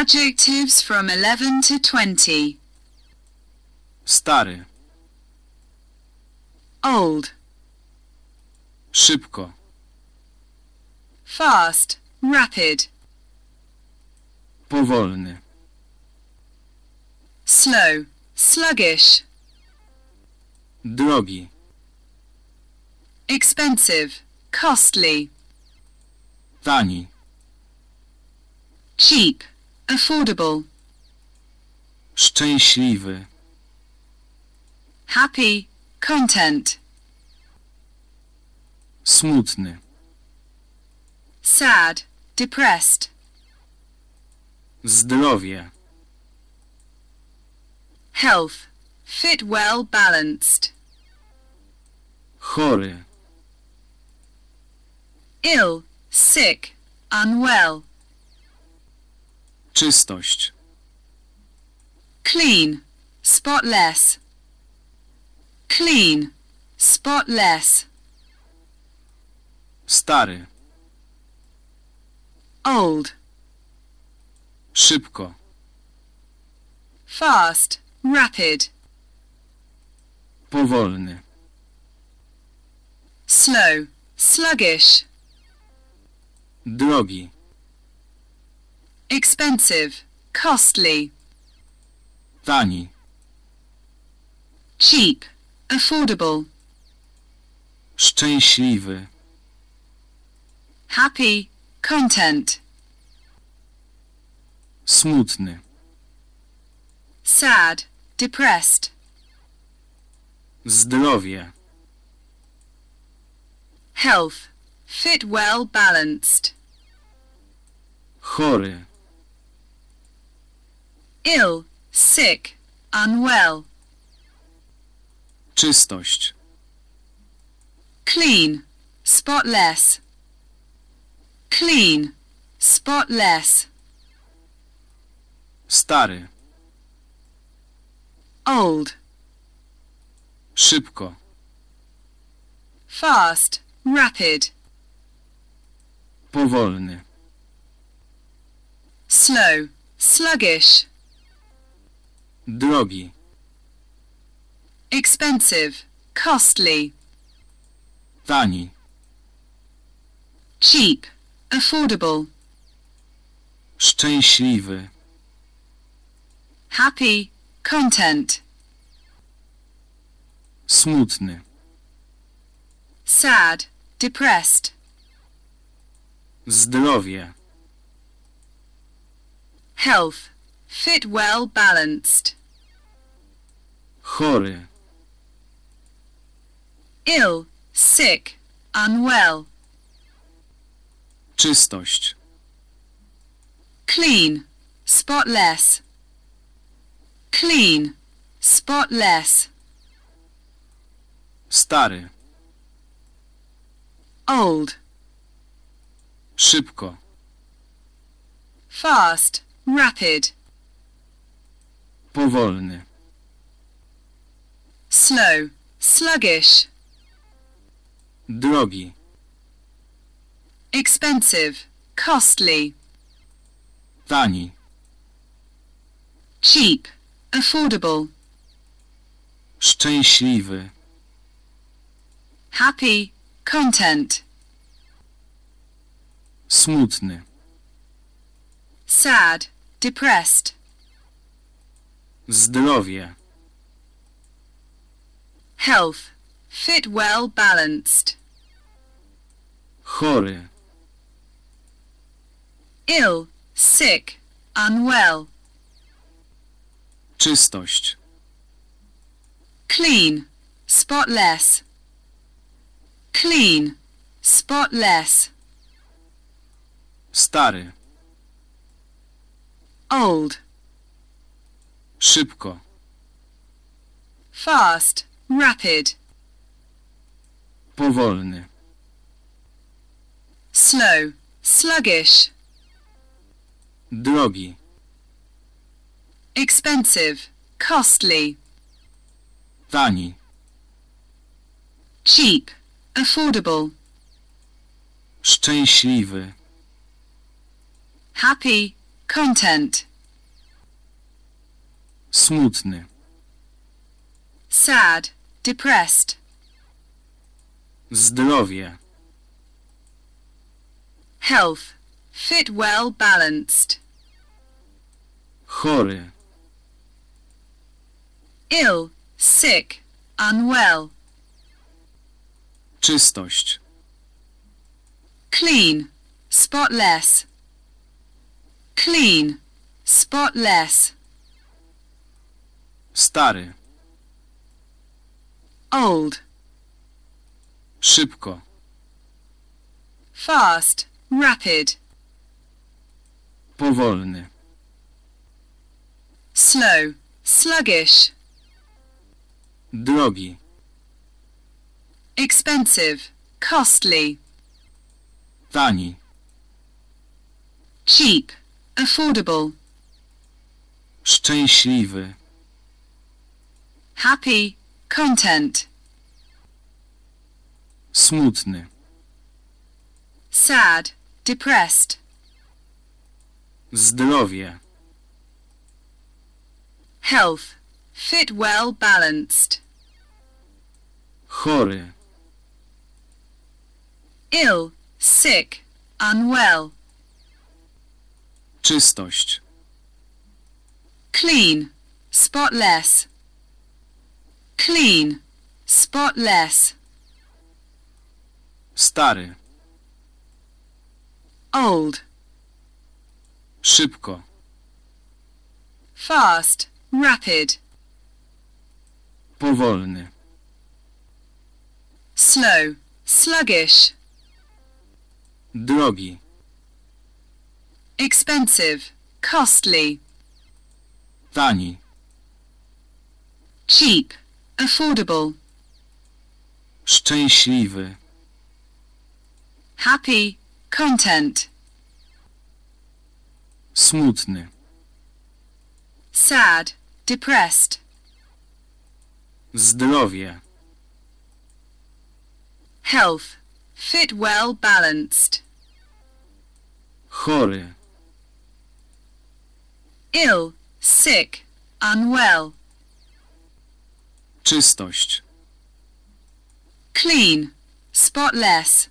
Adjectives from 11 to 20. Stary. Old, Szybko. fast, rapid, Powolny. slow, sluggish, Drogi. expensive, costly, Tani. cheap, affordable, Szczęśliwy. happy, content, Smutny. sad, depressed, Zdrowie. health, fit well balanced, Chory. ill, sick, unwell, Czystość. clean, spotless, clean, spotless, Stary. old, Szybko. fast, rapid, Powolny. slow, sluggish, Drogi. Expensive, costly, Tani. cheap, affordable, Szczęśliwy. happy, content, Smutny. sad, depressed, Zdrowie. health, fit well balanced, Chory. Ill, sick, unwell, Czystość. clean, spotless, clean, spotless, Stary. old, Szybko. fast, rapid, Powolny. slow, sluggish, Drogi. expensive, costly, Tani. cheap, affordable, Szczęśliwy. happy, content, Smutny. sad, depressed, Zdrowie. health, fit well balanced, Chory. ill, sick, unwell, Czystość. clean, spotless, clean, spotless, Stary. old, Szybko. fast, rapid, Powolny. slow, sluggish, Drogi. expensive, costly, Tani. cheap, affordable, Szczęśliwy. happy, content, Smutny. sad, depressed, Zdrowie. health, fit well balanced, Chory. ill, sick, unwell, Czystość. clean, spotless, clean, spotless, Stary. old, Szybko. fast, rapid, Powolny. slow, sluggish, Drogi. expensive, costly, Tani. cheap, affordable, Szczęśliwy. happy, content, smutny, sad, depressed, zdrowie, health, fit well balanced, chory, ill, sick, unwell, czystość, clean, spotless, clean, spotless, stary, old, szybko, fast, rapid, powolny, slow, sluggish, drogi, expensive, costly, tani, cheap, affordable, szczęśliwy, happy, content, smutny, sad, depressed, zdrowie, health, fit well balanced, chory, ill, sick, unwell, czystość, clean, spotless, clean, spotless, stary, old, szybko, fast, rapid, powolny, slow, sluggish, drogi, expensive, costly, tani, cheap, affordable, szczęśliwy, happy, content, smutny, sad, depressed, zdrowie, health, fit well balanced, chory, ill, sick, unwell, czystość, clean, spotless,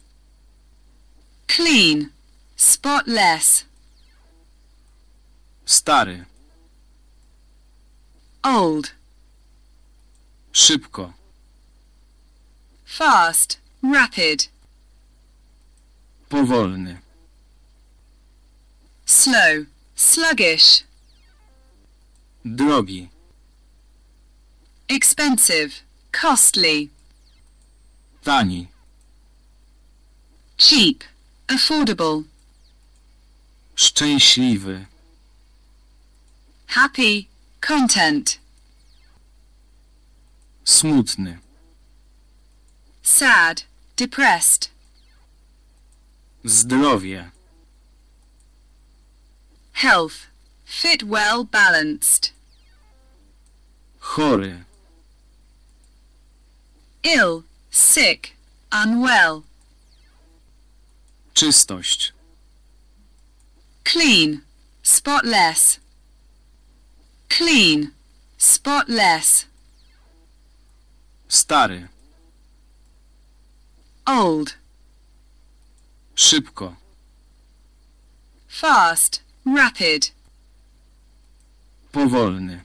clean, spotless, stary, old, szybko, fast, rapid, powolny, slow, sluggish, drogi, expensive, costly, tani, cheap, affordable, szczęśliwy, happy, content, smutny, sad, depressed, zdrowie, health, fit well balanced, chory, ill, sick, unwell, czystość, clean, spotless, clean, spotless, stary, old, szybko, fast, rapid, powolny,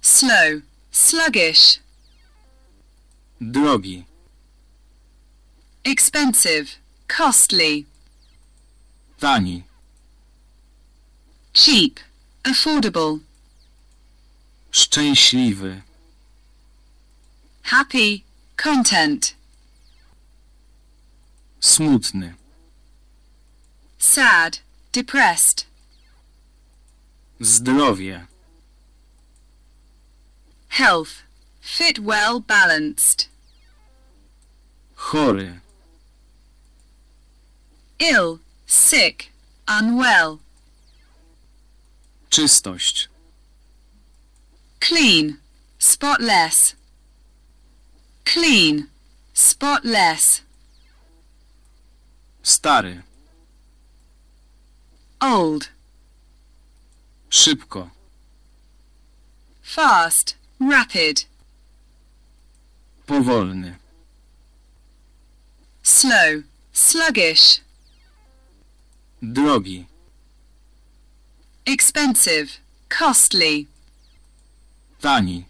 slow, sluggish, drogi, expensive, costly, tani, cheap, affordable, szczęśliwy, happy, content, smutny, sad, depressed, zdrowie, health, fit well balanced, chory, ill, sick, unwell, czystość, clean, spotless, clean, spotless, stary, old, Szybko. fast, rapid, Powolny. slow, sluggish, Drogi. expensive, costly, Tani.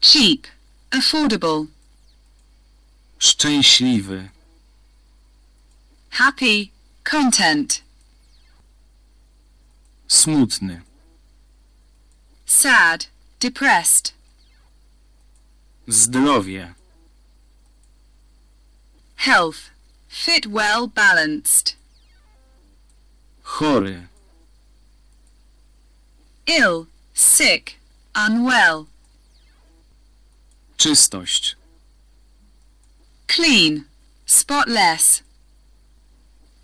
cheap, affordable, Szczęśliwy. happy, content, Smutny. sad, depressed, Zdrowie. health, fit well balanced, Chory. ill, sick, unwell, Czystość. clean, spotless,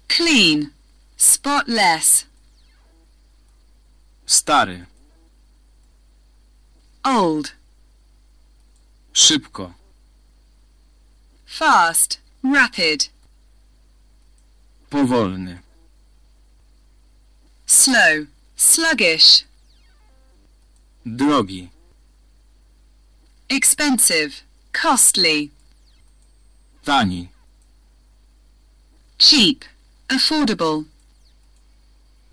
clean, spotless, Stary. old, Szybko. fast, rapid, Powolny. slow, sluggish, Drogi. expensive, costly, Tani. cheap, affordable,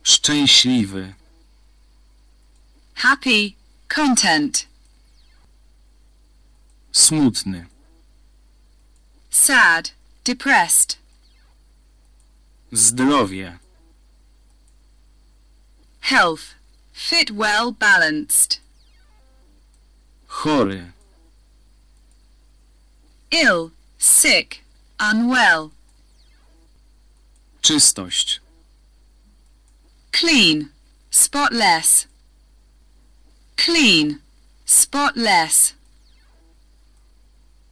Szczęśliwy. happy, content, Smutny. sad, depressed, Zdrowie. health, fit well balanced, Chory. ill, sick, unwell, Czystość. clean, spotless, clean, spotless,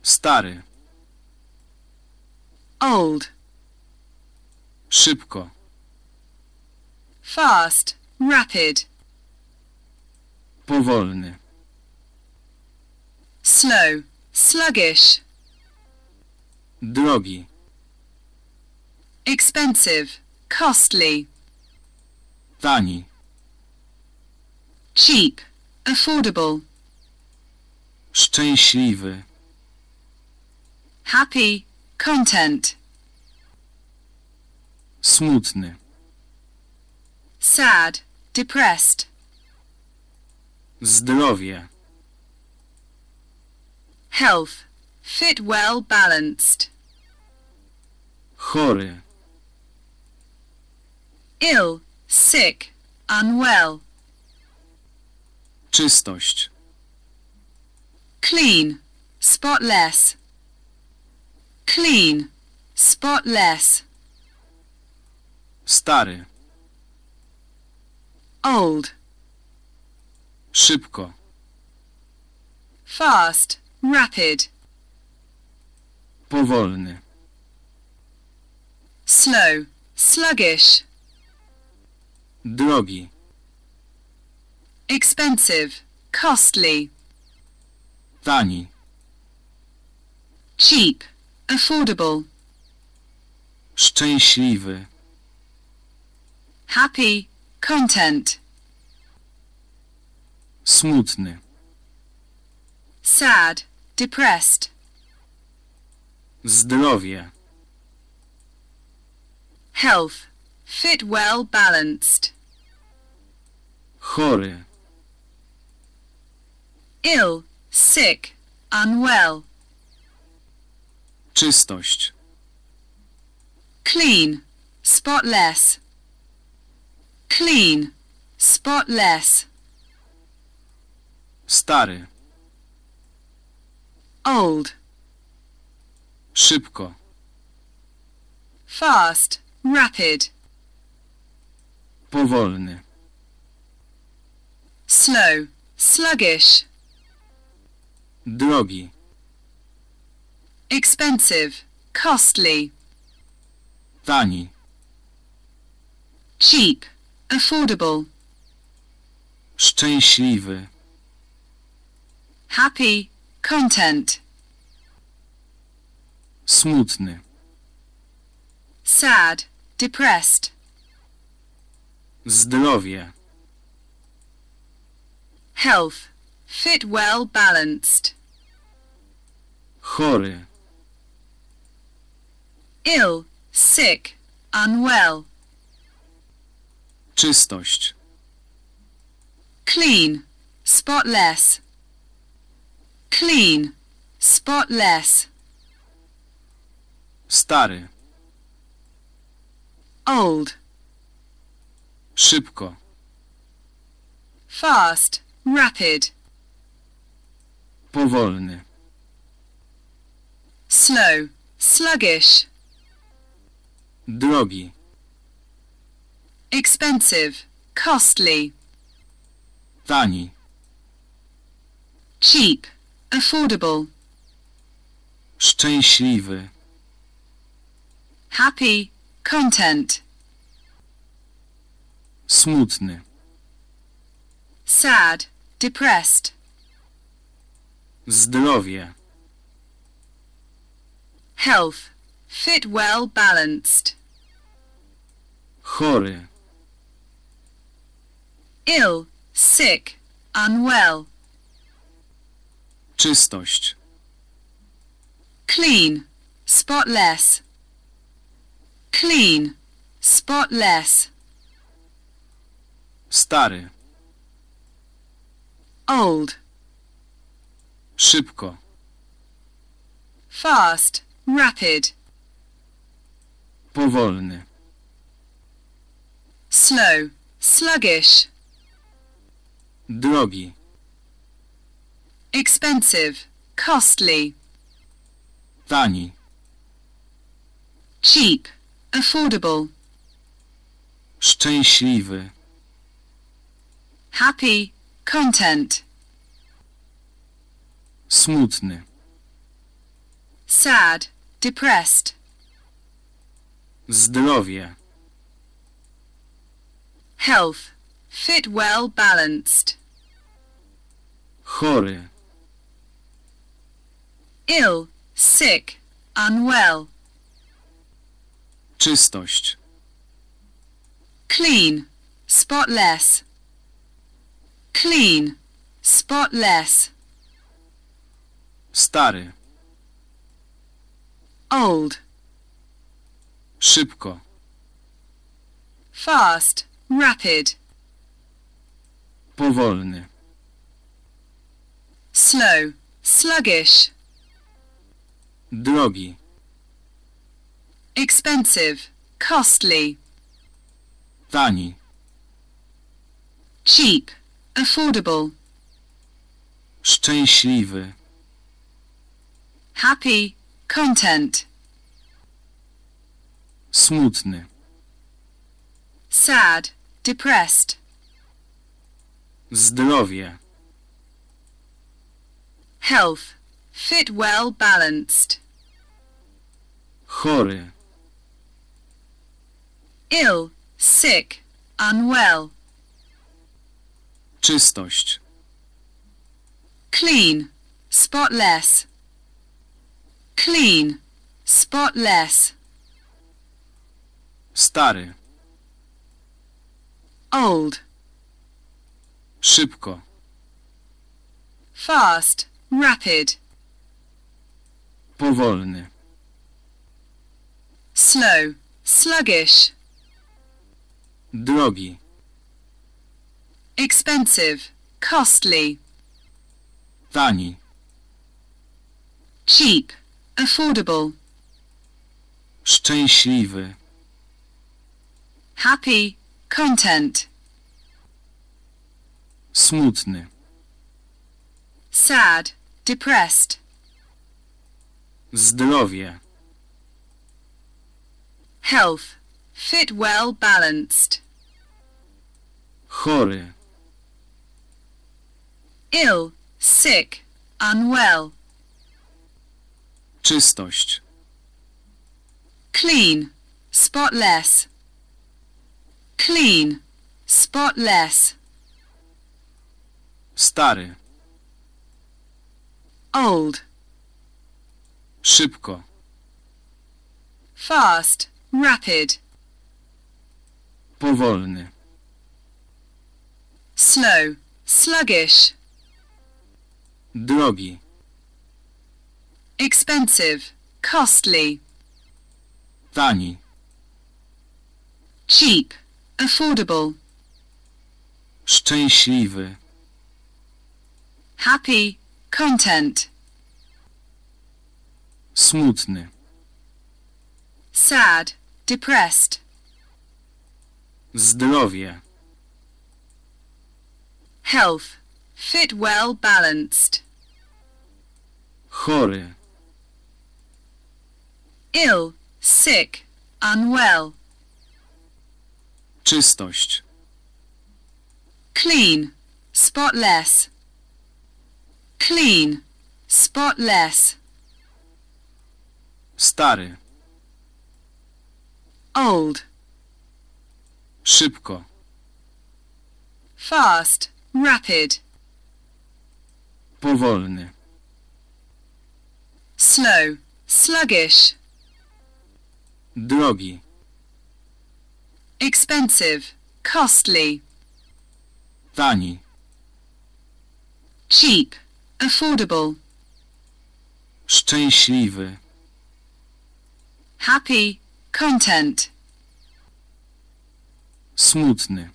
Stary. old, Szybko. fast, rapid, Powolny. slow, sluggish, Drogi. expensive, costly, Tani. cheap, affordable, Szczęśliwy. Happy, content, Smutny. sad, depressed, Zdrowie. health, fit well balanced, Chory. ill, sick, unwell, Czystość. clean, spotless, clean, spotless, Stary. old, Szybko. fast, rapid, Powolny. slow, sluggish, Drogi. expensive, costly, Tani. cheap, affordable, Szczęśliwy. happy, content, Smutny. sad, depressed, Zdrowie. health, fit well balanced, Chory. ill, sick, unwell, Czystość. clean, spotless, clean, spotless, Stary. old, Szybko. fast, rapid, Powolny. slow, sluggish, Drogi. Expensive, costly, Tani. cheap, affordable, Szczęśliwy. happy, content, Smutny. sad, depressed, Zdrowie. health, fit well balanced, Chory. Ill, sick, unwell, Czystość. clean, spotless, clean, spotless, Stary. old, Szybko. fast, rapid, Powolny. slow, sluggish, Drogi. expensive, costly, Tani. cheap, affordable, Szczęśliwy. happy, content, Smutny. sad, depressed, Zdrowie. health, fit well balanced, Chory. ill, sick, unwell, Czystość. clean, spotless, clean, spotless, Stary. old, Szybko. fast, rapid, Powolny. slow, sluggish, Drogi. expensive, costly, Tani. cheap, affordable, Szczęśliwy. happy, content, Smutny. sad, depressed, Zdrowie. health, fit well balanced, Chory. ill, sick, unwell, Czystość. clean, spotless, clean, spotless, Stary. old, Szybko. fast, rapid, Powolny. slow, sluggish, Drogi. expensive, costly, Tani. cheap, affordable, Szczęśliwy. happy, content, Smutny. sad, depressed, Zdrowie. health, fit well balanced, Chory. ill, sick, unwell, Czystość. clean, spotless, clean, spotless, Stary. old, Szybko. fast, rapid, Powolny. slow, sluggish, Drogi. expensive, costly, Tani. cheap, affordable, Szczęśliwy. Happy, content, Smutny. sad, depressed, Zdrowie. health, fit well balanced, Chory. ill, sick, unwell, Czystość. clean, spotless, clean, spotless, Stary. old, Szybko. fast, rapid, Powolny. slow, sluggish, drogi, expensive, costly, tani, cheap, affordable, szczęśliwy, happy, content, smutny, sad, depressed, zdrowie, health, fit well balanced, chory, ill, sick, unwell, czystość, clean, spotless, clean, spotless, stary, old, szybko, fast, rapid, powolny, slow, sluggish, drogi, expensive, costly, tani, cheap, affordable, szczęśliwy, happy, content, smutny,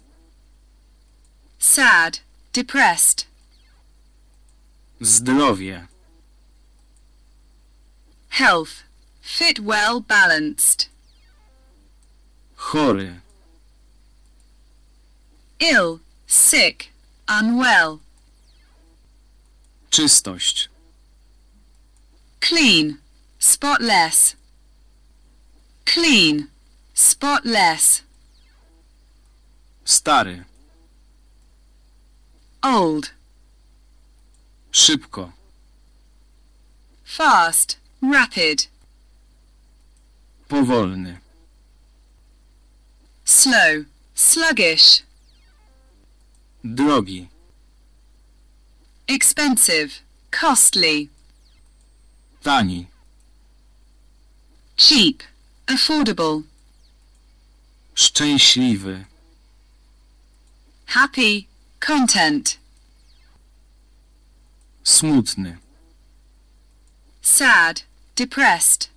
sad, depressed, zdrowie, health, fit well balanced, chory, ill, sick, unwell, czystość, clean, spotless, clean, spotless, stary, old, szybko, fast, rapid, powolny, slow, sluggish, drogi, expensive, costly, tani, cheap, affordable, szczęśliwy, happy, content, smutny, sad, depressed,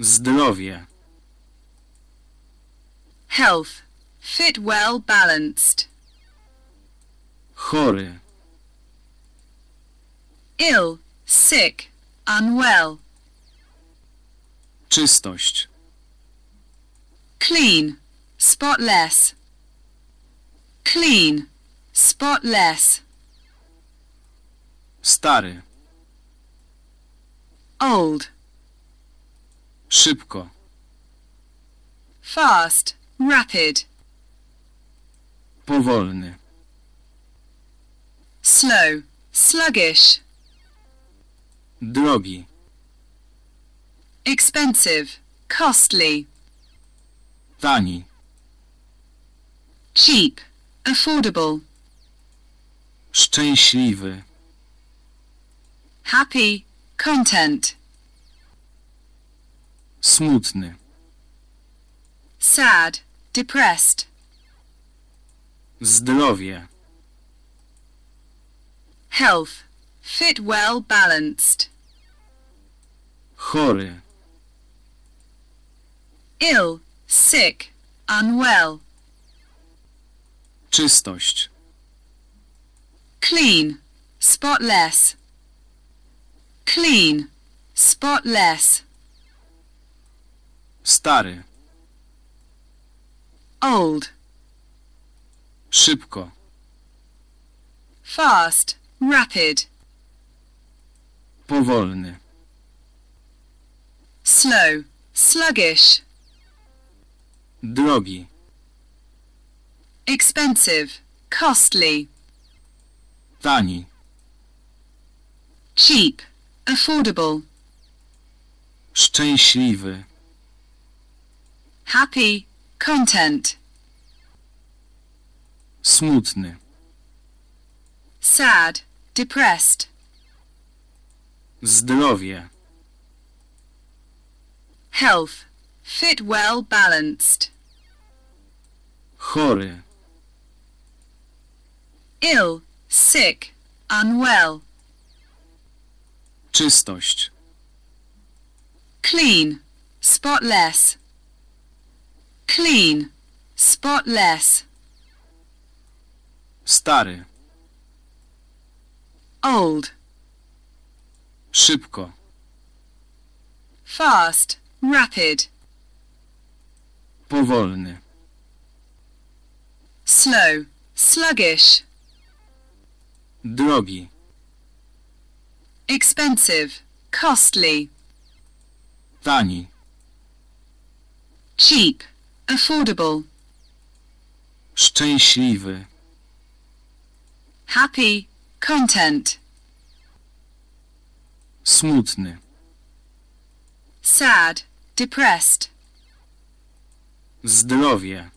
zdrowie, health, fit well balanced, chory, ill, sick, unwell, czystość, clean, spotless, clean, spotless, stary, old, szybko, fast, rapid, powolny, slow, sluggish, drogi, expensive, costly, tani, cheap, affordable, szczęśliwy, happy, content, smutny, sad, depressed, zdrowie, health, fit well balanced, chory, ill, sick, unwell, czystość, clean, spotless, clean, spotless, stary, old, szybko, fast, rapid, powolny, slow, sluggish, drogi, expensive, costly, tani, cheap, affordable, szczęśliwy, happy, content, smutny, sad, depressed, zdrowie, health, fit well balanced, chory, ill, sick, unwell, Czystość. clean, spotless, clean, spotless, Stary. old, Szybko. fast, rapid, Powolny. slow, sluggish, Drogi. expensive, costly, Tani. cheap, affordable, Szczęśliwy. Happy, content, Smutny. sad, depressed, Zdrowie.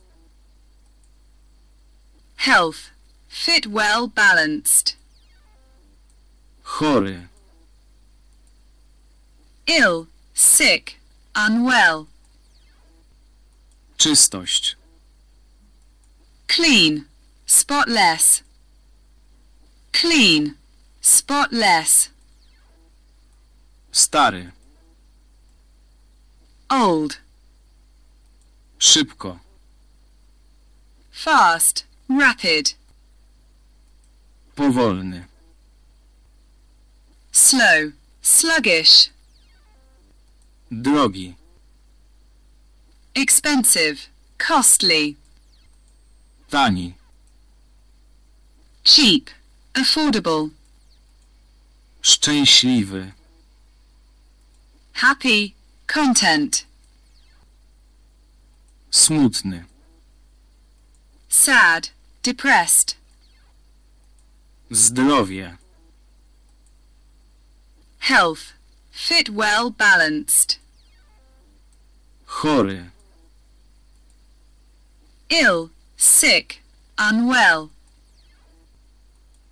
health, fit well balanced, Chory. ill, sick, unwell, Czystość. clean, spotless, clean, spotless, Stary. old, Szybko. fast, rapid, Powolny. slow, sluggish, Drogi. expensive, costly, Tani. cheap, affordable, Szczęśliwy. happy, content, Smutny. sad, depressed, Zdrowie. health, fit well balanced, Chory. ill, sick, unwell,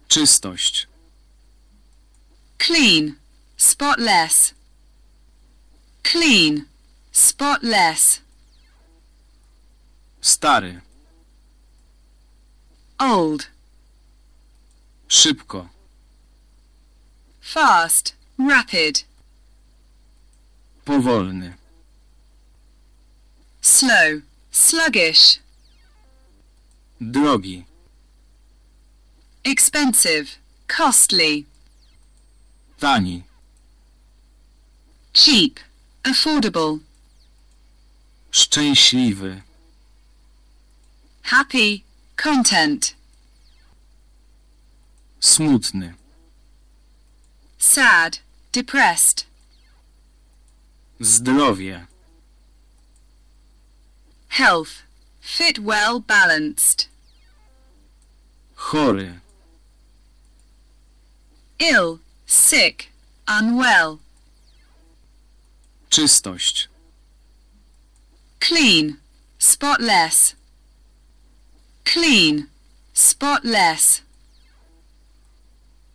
Czystość. clean, spotless, clean, spotless, Stary. old, Szybko. fast, rapid, Powolny. slow, sluggish, Drogi. Expensive, costly, Tani. cheap, affordable, Szczęśliwy. happy, content, Smutny. sad, depressed, Zdrowie. health, fit well balanced, Chory. Ill, sick, unwell, Czystość. clean, spotless, clean, spotless,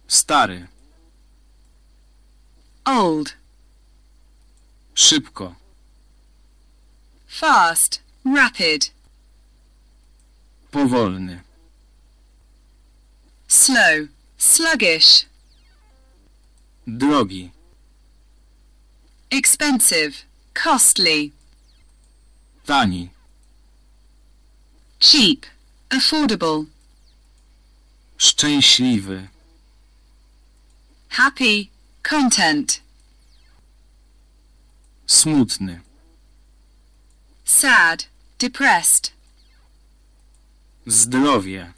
Stary. old, Szybko. fast, rapid, Powolny. slow, sluggish, Drogi. expensive, costly, Tani. cheap, affordable, Szczęśliwy. happy, content, Smutny. sad, depressed, Zdrowie.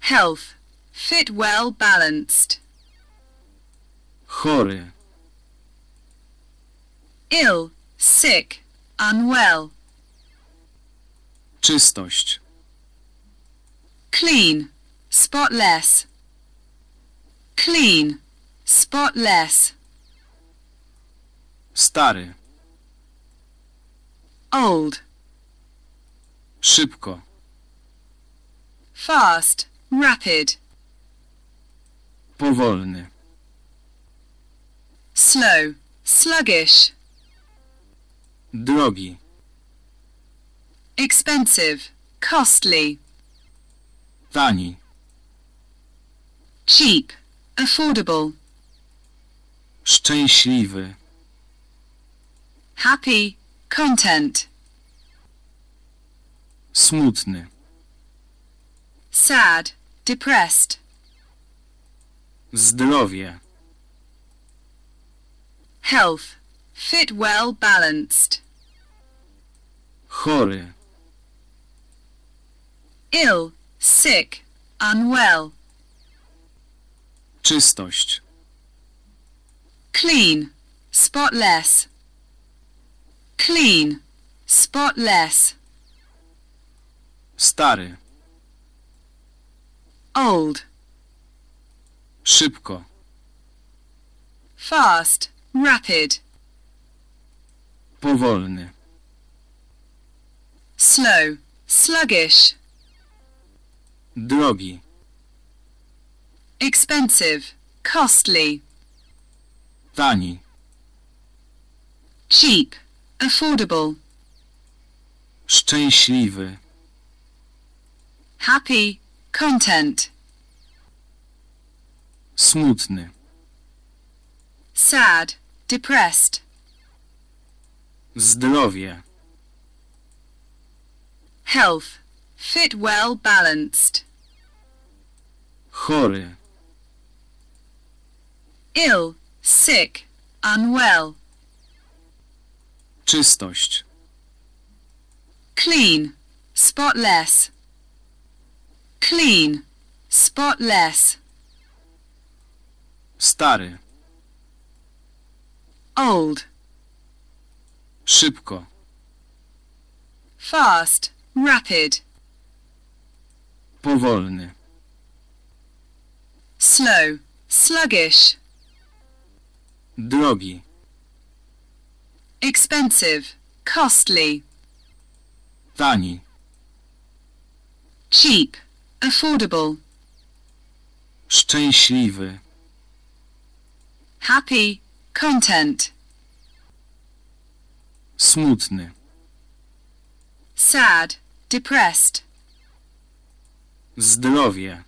health, fit well balanced, Chory. ill, sick, unwell, Czystość. clean, spotless, clean, spotless, Stary. old, Szybko. fast, rapid, Powolny. slow, sluggish, Drogi. expensive, costly, tani, cheap, affordable, szczęśliwy, happy, content, smutny, sad, depressed, zdrowie, health, fit well balanced, chory, ill, sick, unwell, czystość, clean, spotless, clean, spotless, stary, old, szybko, fast, rapid, powolny, slow, sluggish, drogi, expensive, costly, tani, cheap, affordable, szczęśliwy, happy, content, smutny, sad, depressed, zdrowie, health, fit well balanced, chory, ill, sick, unwell, czystość, clean, spotless, clean, spotless, stary, old, szybko, fast, rapid, powolny, slow, sluggish, drogi, expensive, costly, tani, cheap, affordable, szczęśliwy, happy, content, smutny, sad, depressed, zdrowie,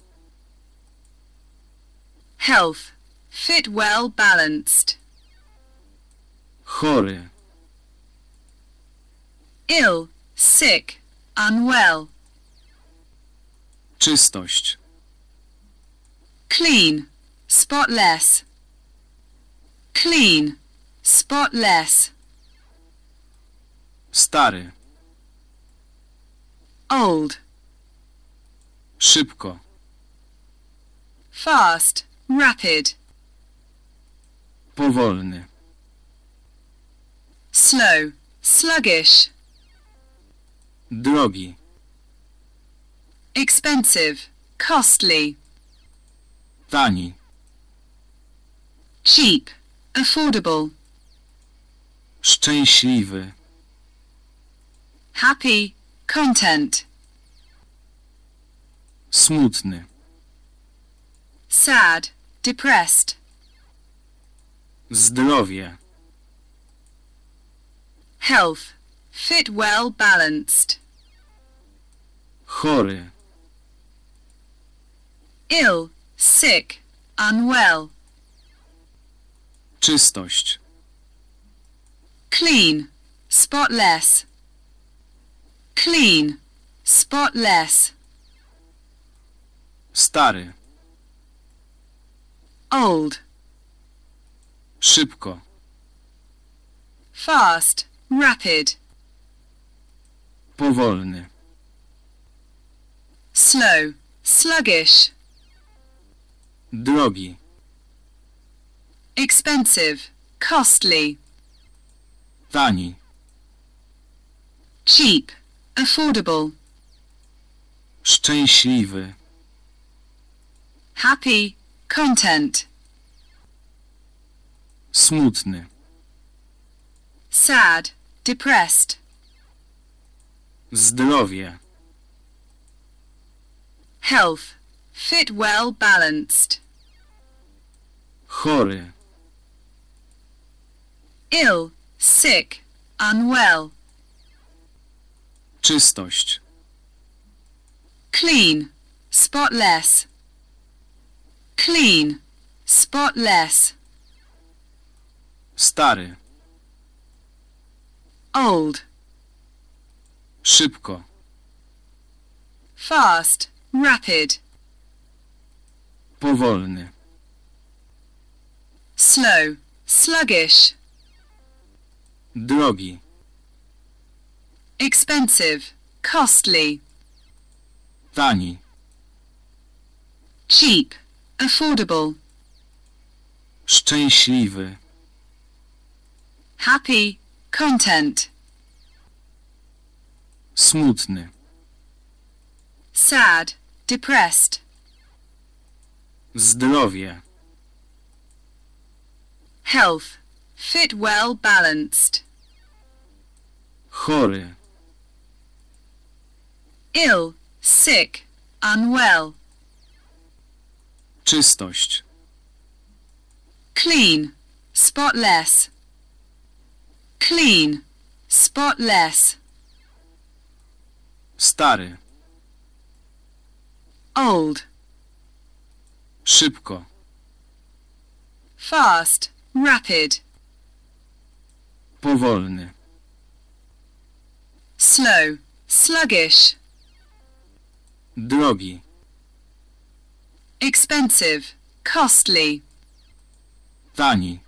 health, fit well balanced, chory, ill, sick, unwell, czystość, clean, spotless, clean, spotless, stary, old, szybko, fast, rapid, powolny, slow, sluggish, drogi, expensive, costly, tani, cheap, affordable, szczęśliwy, happy, content, smutny, sad, depressed, zdrowie, health, fit well balanced, chory, ill, sick, unwell, czystość, clean, spotless, clean, spotless, stary, old, szybko, fast, rapid, powolny, slow, sluggish, drogi, expensive, costly, tani, cheap, affordable, szczęśliwy, happy, content, smutny, sad, depressed, zdrowie, health, fit well balanced, chory, ill, sick, unwell, czystość, clean, spotless. Clean, spotless. Stary. Old, Szybko. fast, rapid. Powolny. Slow, sluggish. Drogi. Expensive, costly. Tani. Cheap, affordable. Szczęśliwy. Happy, content. Smutny. Sad, depressed. Zdrowie. Health, fit well balanced. Chory. Ill, sick, unwell. Czystość. Clean, spotless. Clean, spotless. Stary. Old, Szybko. fast, rapid. Powolny. Slow, sluggish. Drogi. Expensive, costly. Tani.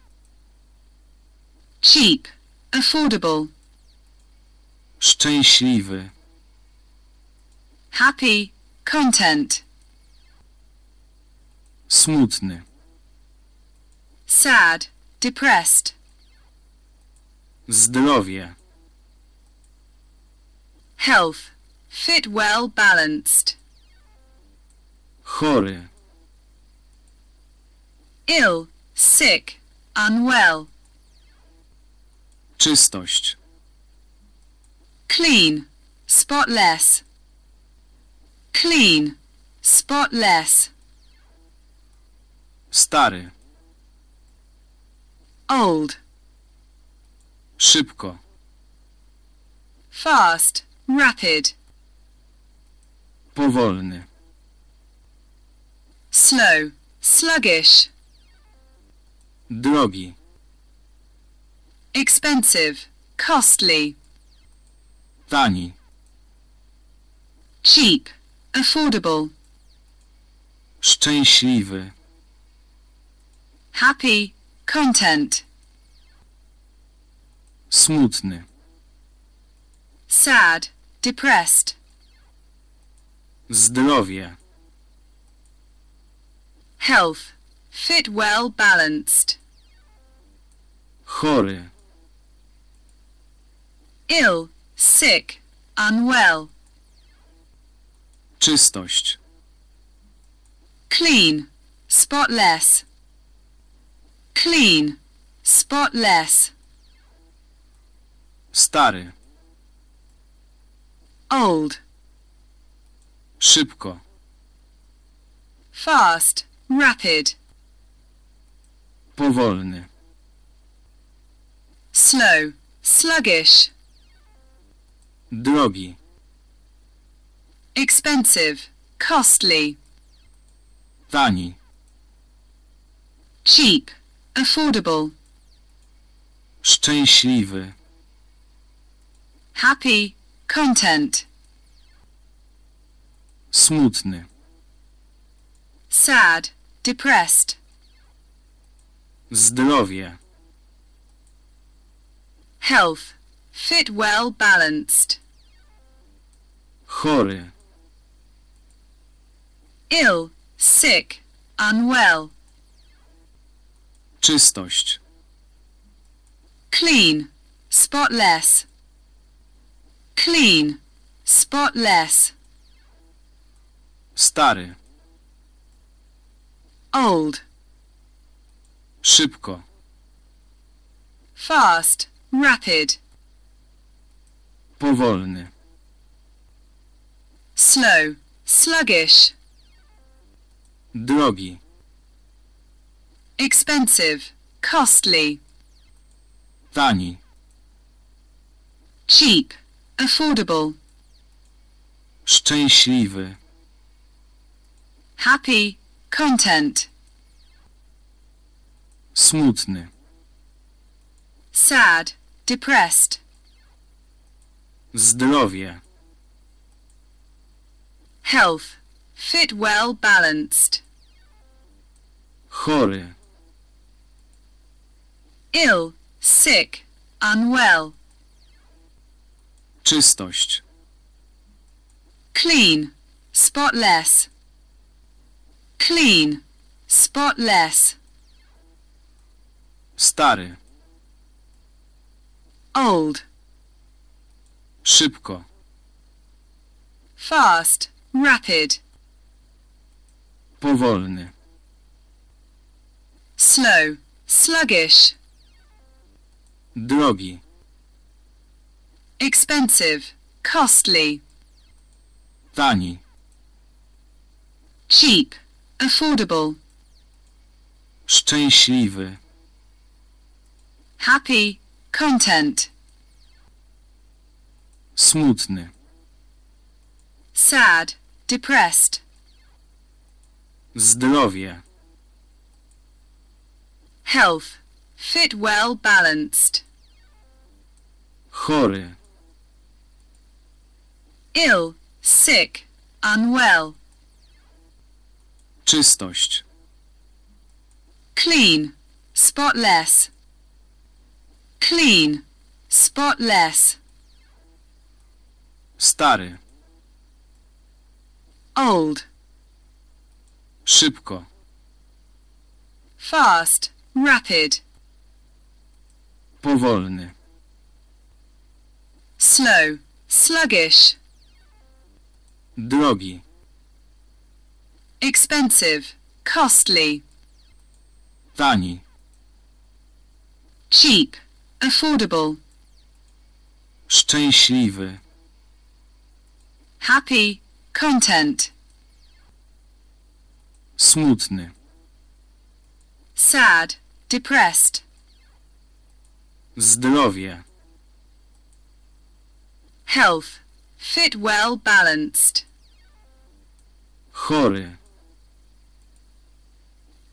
Cheap, affordable. Szczęśliwy. Happy, content. Smutny. Sad, depressed. Zdrowie. Health, fit well balanced. Chory. Ill, sick, unwell. Czystość. Clean, spotless. Clean, spotless. Stary. Old, Szybko. fast, rapid. Powolny. Slow, sluggish. Drogi. Expensive, costly. Tani. Cheap, affordable. Szczęśliwy. Happy, content. Smutny. Sad, depressed. Zdrowie. Health, fit well balanced. Chory. Ill, sick, unwell. Czystość. Clean, spotless. Clean, spotless. Stary. Old, Szybko. fast, rapid. Powolny. Slow, sluggish. Drogi. Expensive, costly. Tani. Cheap, affordable. Szczęśliwy. Happy, content. Smutny. Sad, depressed. Zdrowie. Health, fit well balanced. Chory. Ill, sick, unwell. Czystość. Clean, spotless. Clean, spotless. Stary. Old, Szybko. fast, rapid. Powolny. Slow, sluggish. Drogi. Expensive, costly. Tani. Cheap, affordable. Szczęśliwy. happy, content, smutny, sad, depressed, zdrowie, health, fit well balanced, chory, ill, sick, unwell, czystość, clean, spotless, clean, spotless, stary, old, szybko, fast, rapid, powolny, slow, sluggish, drogi, expensive, costly, tani, cheap, affordable, szczęśliwy, happy, content, smutny, sad, depressed, zdrowie, health, fit well balanced, chory, ill, sick, unwell, czystość, clean, spotless, clean, spotless, stary, old, szybko, fast, rapid, powolny, slow, sluggish, drogi, expensive, costly, tani, cheap, affordable, szczęśliwy, happy, content, smutny, sad, depressed, zdrowie, health, fit well balanced, chory,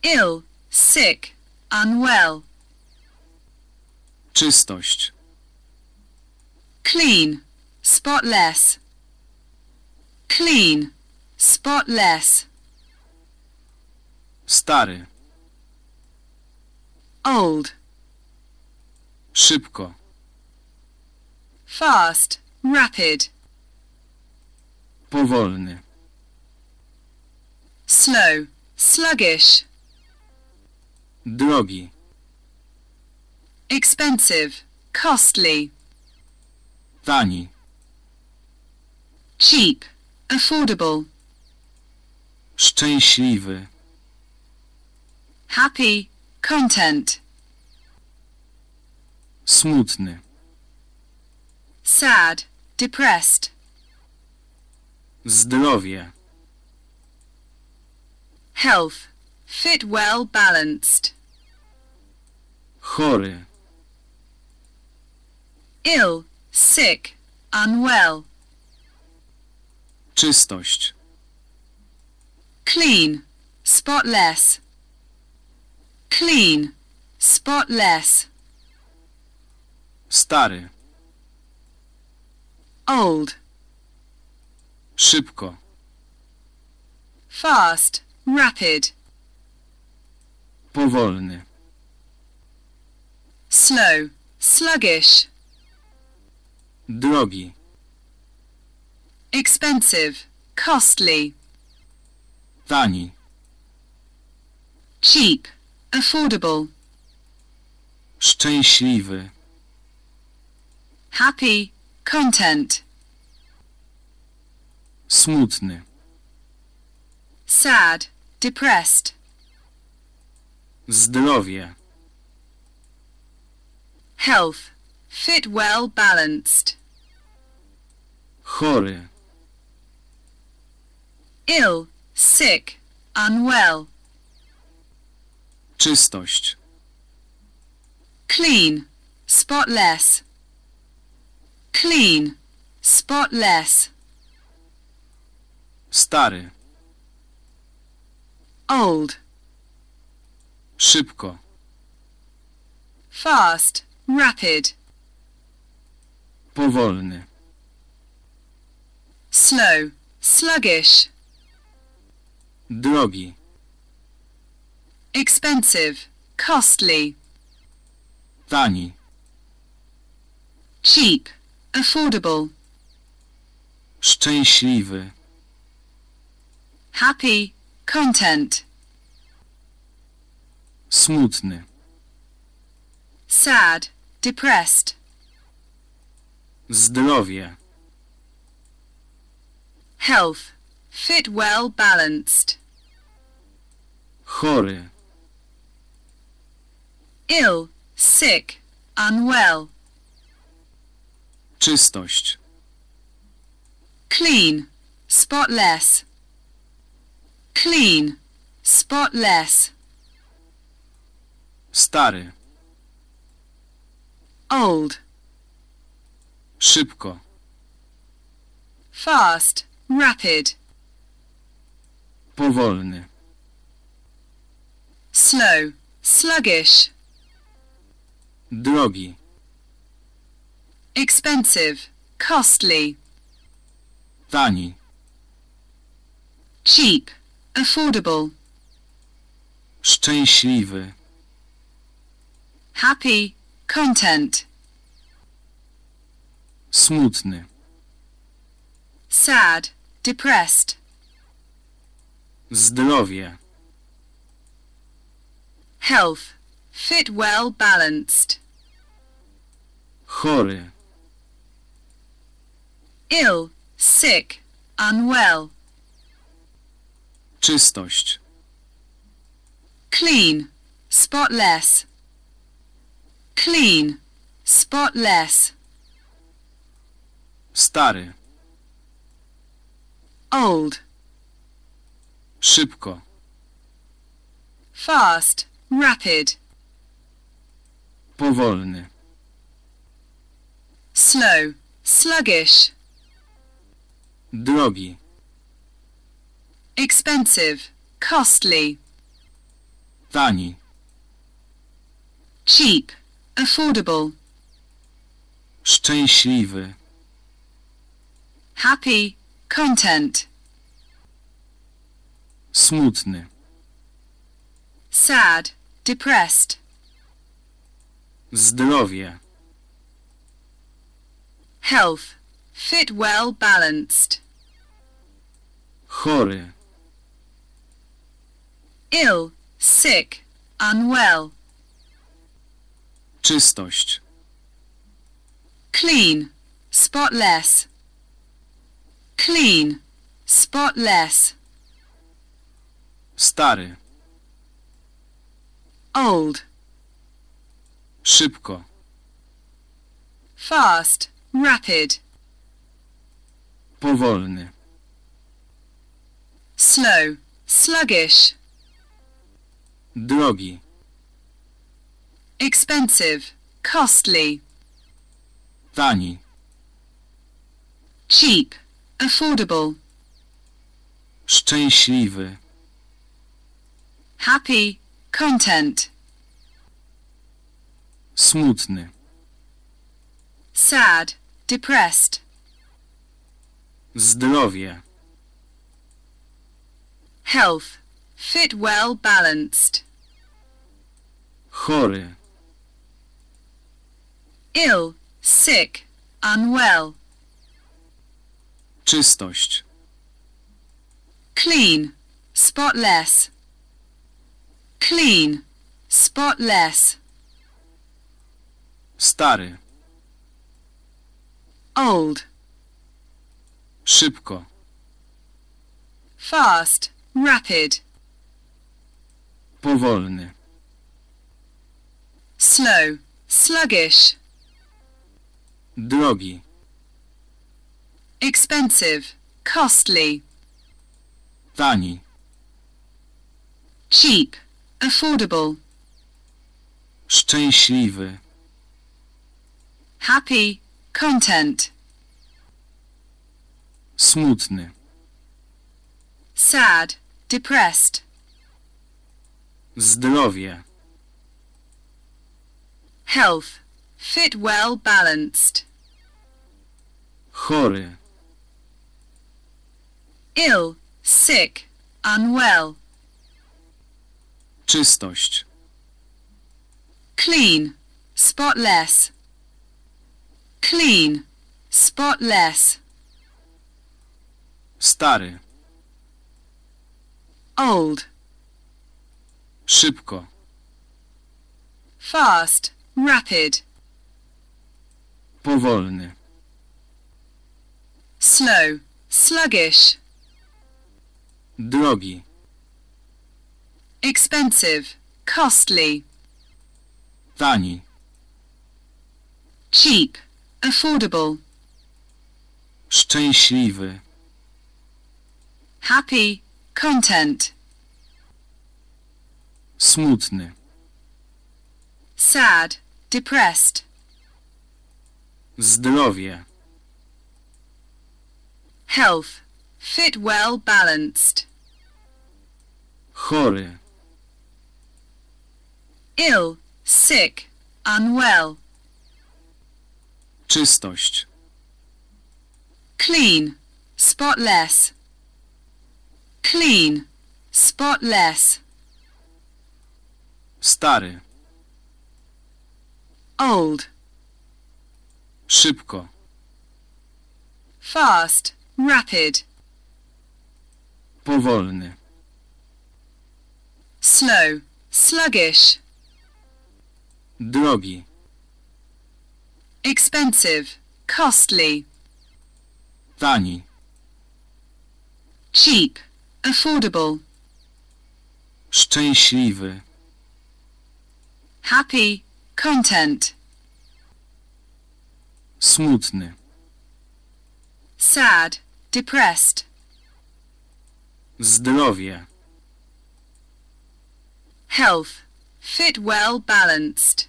ill, sick, unwell, czystość, clean, spotless, clean, spotless, stary, old, szybko, fast, rapid, powolny, slow, sluggish, drogi, expensive, costly, tani, cheap, affordable, szczęśliwy, happy, content, smutny, sad, depressed, zdrowie, health, fit well balanced, chory, ill, sick, unwell, czystość, clean, spotless, clean, spotless, stary, old, szybko, fast, rapid, powolny, slow, sluggish, drogi, expensive, costly, tani, cheap, affordable, szczęśliwy, happy, content, smutny, sad, depressed, zdrowie, health, fit well balanced, chory, ill, sick, unwell, czystość, clean, spotless, clean, spotless, stary, old, Szybko. fast, rapid, Powolny. slow, sluggish, Drogi. expensive, costly, Tani. cheap, affordable, Szczęśliwy. happy, content, Smutny. sad, depressed, Zdrowie. health, fit well balanced, Chory. ill, sick, unwell, Czystość. clean, spotless, clean, spotless, Stary. old, Szybko. fast, rapid, Powolny. slow, sluggish, Drogi. expensive, costly, Tani. cheap, affordable, Szczęśliwy. happy, content, Smutny. sad, depressed, Zdrowie. health, fit well balanced, Chory. ill, sick, unwell, Czystość. clean, spotless, clean, spotless, Stary. old, Szybko. fast, rapid, Powolny. slow, sluggish, Drogi. Expensive, costly, Tani. cheap, affordable, Szczęśliwy. happy, content, Smutny. sad, depressed, Zdrowie. health, fit well balanced, Chory. Ill, sick, unwell, Czystość. clean, spotless, clean, spotless, Stary. old, Szybko. fast, rapid, Powolny. slow, sluggish, Drogi. expensive, costly, Tani. cheap, affordable, Szczęśliwy. happy, content, Smutny. sad, depressed, Zdrowie. health, fit well balanced, Chory. ill, sick, unwell, Czystość. clean, spotless, clean, spotless, Stary. old, Szybko. fast, rapid, Powolny. Slow, sluggish, Drogi. expensive, costly, Tani. cheap, affordable, Szczęśliwy. happy, content, Smutny. sad, depressed, Zdrowie. Health, fit well balanced, Chory. ill, sick, unwell, Czystość. clean, spotless, clean, spotless, Stary. old, Szybko. fast, rapid, Powolny. slow, sluggish, Drogi. expensive, costly, Tani. cheap, affordable, Szczęśliwy. happy, content, Smutny. sad, depressed, Zdrowie. health, fit well balanced, Chory. ill, sick, unwell, Czystość. clean, spotless, clean, spotless, Stary. Old, Szybko. fast, rapid, Powolny. slow, sluggish, Drogi. expensive, costly, Tani. cheap, affordable, Szczęśliwy. happy, content, Smutny. sad, depressed, Zdrowie. health, fit well balanced,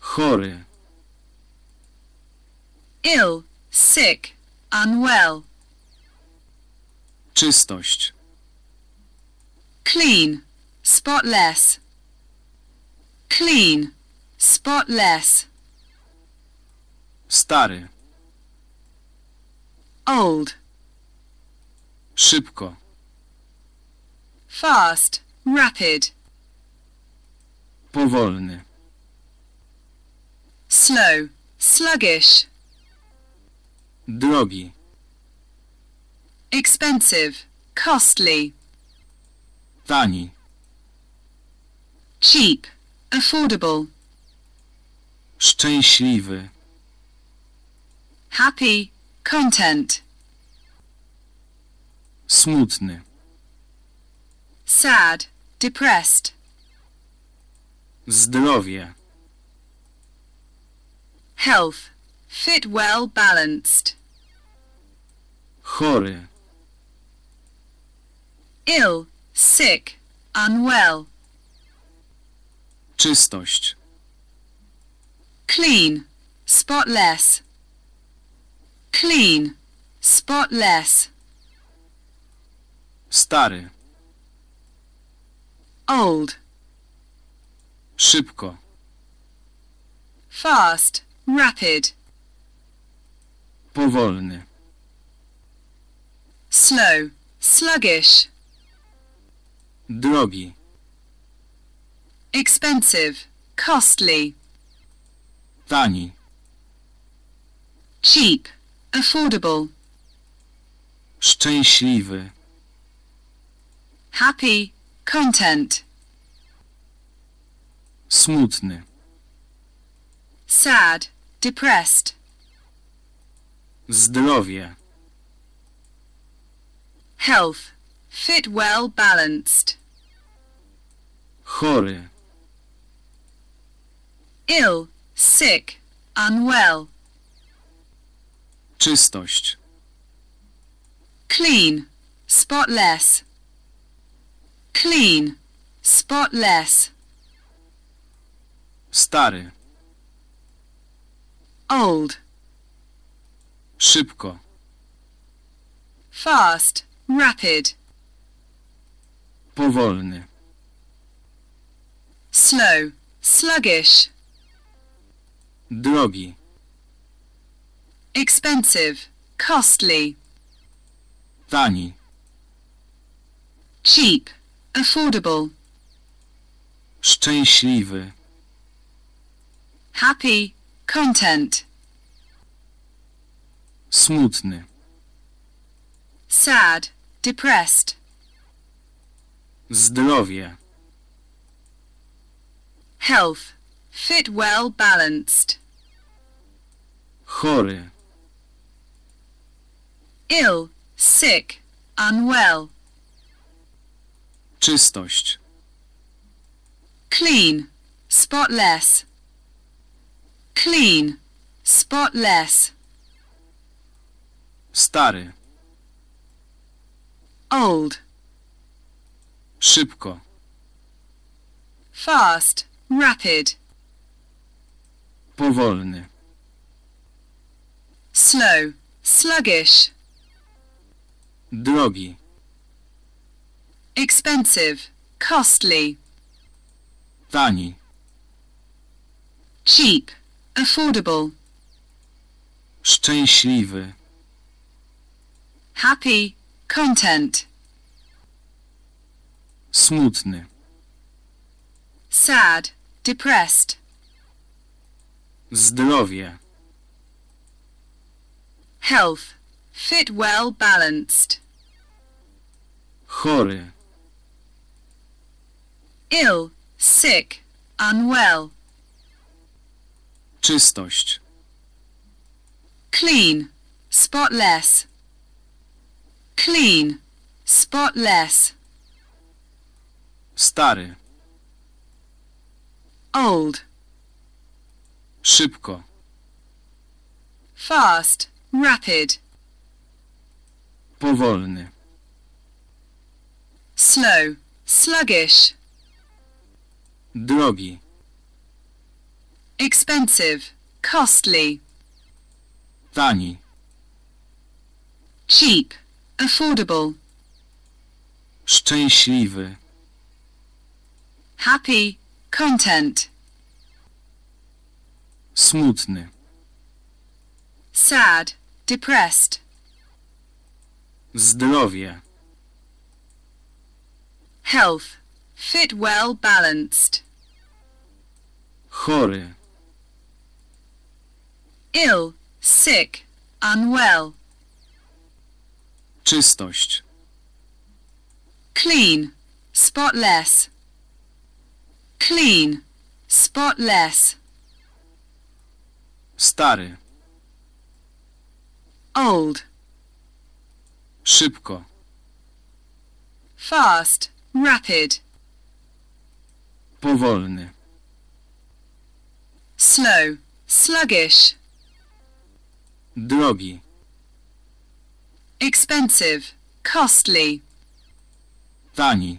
Chory. ill, sick, unwell, Czystość. clean, spotless, clean, spotless, Stary. old, Szybko. fast, rapid, Powolny. slow, sluggish, Drogi. expensive, costly, Tani. cheap, affordable, Szczęśliwy. happy, content, Smutny. sad, depressed, Zdrowie. health, fit well balanced, Chory. ill, sick, unwell, Czystość. clean, spotless, clean, spotless, Stary. old, Szybko. fast, rapid, Powolny. slow, sluggish, Drogi. Expensive, costly, Tani. cheap, affordable, Szczęśliwy. happy, content, Smutny. sad, depressed, Zdrowie. health, fit well balanced, Chory. Ill, sick, unwell, Czystość. clean, spotless, clean, spotless, Stary. old, Szybko. fast, rapid, Powolny. slow, sluggish, drogi, expensive, costly, tani, cheap, affordable, szczęśliwy, happy, content, smutny, sad, depressed, zdrowie, health, fit well balanced, chory, ill, sick, unwell, czystość, clean, spotless, clean, spotless, stary, old, szybko, fast, rapid, powolny, slow, sluggish, drogi, expensive, costly, tani, cheap, affordable, szczęśliwy, happy, content, smutny, sad, depressed, zdrowie, health, fit well balanced, chory, ill, sick, unwell, czystość, clean, spotless, clean, spotless, stary, old, szybko, fast, rapid, powolny, slow, sluggish, drogi, expensive, costly, tani, cheap, affordable, szczęśliwy, happy, content, smutny, sad, depressed, zdrowie, health, fit well balanced, chory, ill, sick, unwell, czystość, clean, spotless, clean, spotless, stary, old, szybko, fast, rapid, powolny, slow, sluggish, drogi, expensive, costly, tani,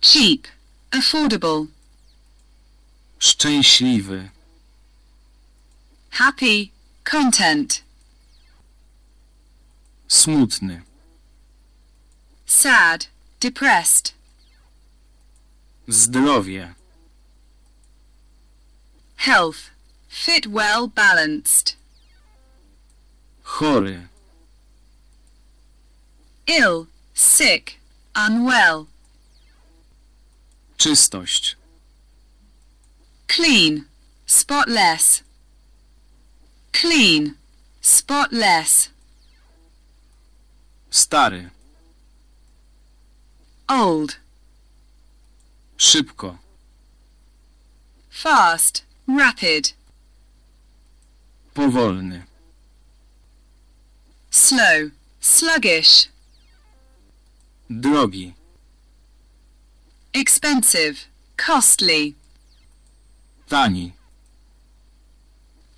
cheap, affordable, szczęśliwy, happy, content, smutny, sad, depressed, zdrowie, health, fit well balanced, chory, ill, sick, unwell, czystość, clean, spotless, clean, spotless, stary, old, szybko, fast, rapid, powolny, slow, sluggish, drogi, expensive, costly, tani,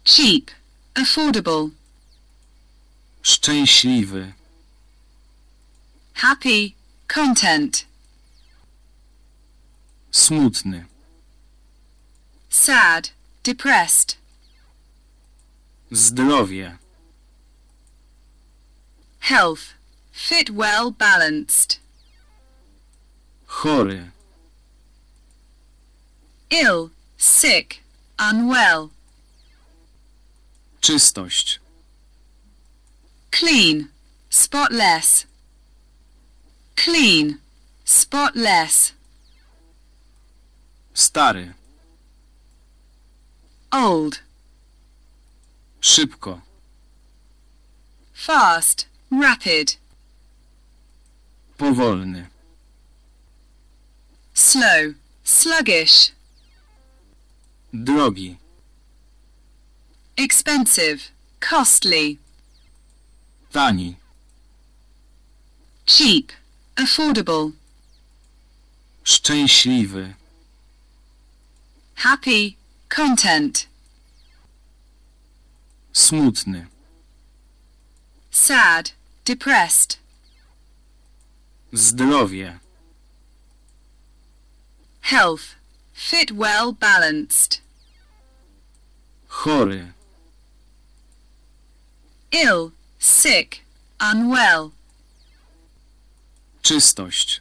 cheap, affordable, szczęśliwy, happy, content, smutny, sad, depressed, zdrowie, health, fit well balanced, chory, ill, sick, unwell, Czystość. clean, spotless, clean, spotless, Stary. old, Szybko. fast, rapid, Powolny. slow, sluggish, Drogi. Expensive, costly, Tani. cheap, affordable, Szczęśliwy. happy, content, Smutny. sad, depressed, Zdrowie. health, fit well balanced, Chory. Ill, sick, unwell, Czystość.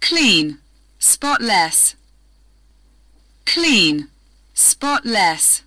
clean, spotless, clean, spotless,